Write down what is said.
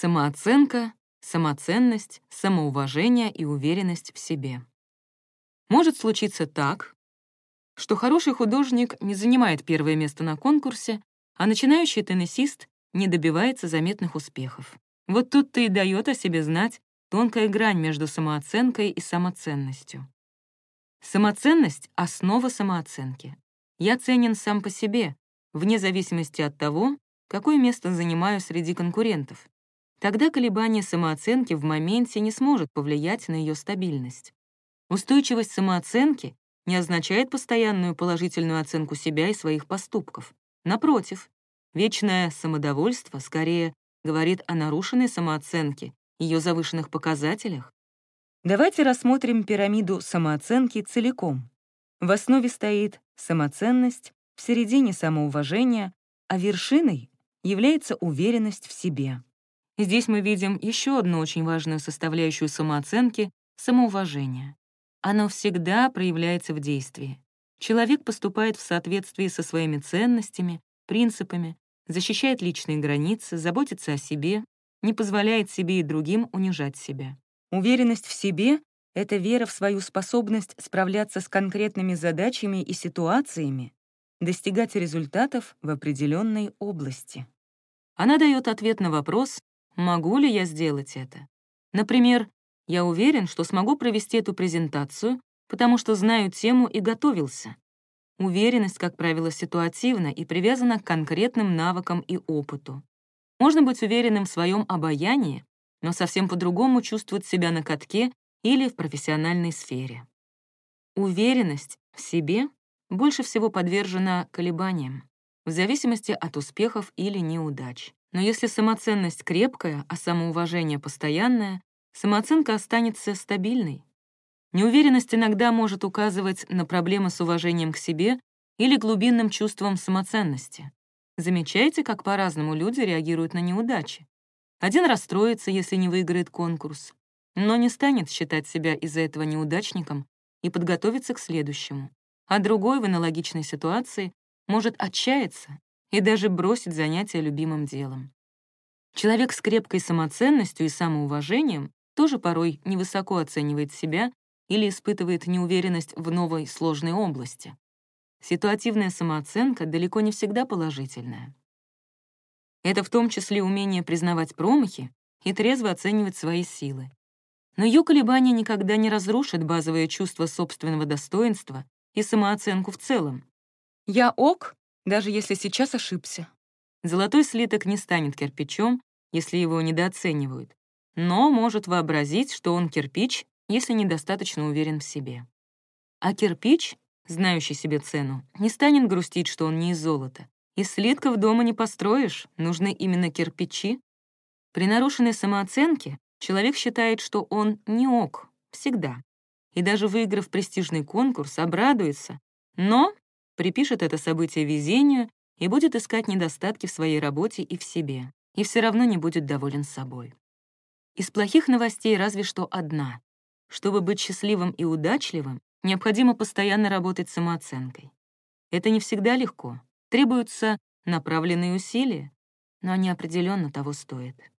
Самооценка, самоценность, самоуважение и уверенность в себе. Может случиться так, что хороший художник не занимает первое место на конкурсе, а начинающий теннисист не добивается заметных успехов. Вот тут-то и дает о себе знать тонкая грань между самооценкой и самоценностью. Самоценность — основа самооценки. Я ценен сам по себе, вне зависимости от того, какое место занимаю среди конкурентов. Тогда колебание самооценки в моменте не сможет повлиять на ее стабильность. Устойчивость самооценки не означает постоянную положительную оценку себя и своих поступков. Напротив, вечное самодовольство скорее говорит о нарушенной самооценке, ее завышенных показателях. Давайте рассмотрим пирамиду самооценки целиком. В основе стоит самоценность, в середине самоуважение, а вершиной является уверенность в себе. Здесь мы видим еще одну очень важную составляющую самооценки — самоуважение. Оно всегда проявляется в действии. Человек поступает в соответствии со своими ценностями, принципами, защищает личные границы, заботится о себе, не позволяет себе и другим унижать себя. Уверенность в себе — это вера в свою способность справляться с конкретными задачами и ситуациями, достигать результатов в определенной области. Она дает ответ на вопрос, могу ли я сделать это. Например, я уверен, что смогу провести эту презентацию, потому что знаю тему и готовился. Уверенность, как правило, ситуативна и привязана к конкретным навыкам и опыту. Можно быть уверенным в своем обаянии, но совсем по-другому чувствовать себя на катке или в профессиональной сфере. Уверенность в себе больше всего подвержена колебаниям, в зависимости от успехов или неудач. Но если самоценность крепкая, а самоуважение постоянное, самооценка останется стабильной. Неуверенность иногда может указывать на проблемы с уважением к себе или глубинным чувством самоценности. Замечаете, как по-разному люди реагируют на неудачи? Один расстроится, если не выиграет конкурс, но не станет считать себя из-за этого неудачником и подготовиться к следующему. А другой в аналогичной ситуации может отчаяться и даже бросить занятие любимым делом. Человек с крепкой самоценностью и самоуважением тоже порой невысоко оценивает себя или испытывает неуверенность в новой сложной области. Ситуативная самооценка далеко не всегда положительная. Это в том числе умение признавать промахи и трезво оценивать свои силы. Но ее колебания никогда не разрушат базовое чувство собственного достоинства и самооценку в целом. «Я ок, даже если сейчас ошибся». Золотой слиток не станет кирпичом, если его недооценивают, но может вообразить, что он кирпич, если недостаточно уверен в себе. А кирпич, знающий себе цену, не станет грустить, что он не из золота, из слитков дома не построишь, нужны именно кирпичи. При нарушенной самооценке человек считает, что он не ок, всегда. И даже выиграв престижный конкурс, обрадуется, но припишет это событие везению и будет искать недостатки в своей работе и в себе, и все равно не будет доволен собой. Из плохих новостей разве что одна. Чтобы быть счастливым и удачливым, необходимо постоянно работать самооценкой. Это не всегда легко, Требуются направленные усилия, но они определенно того стоят.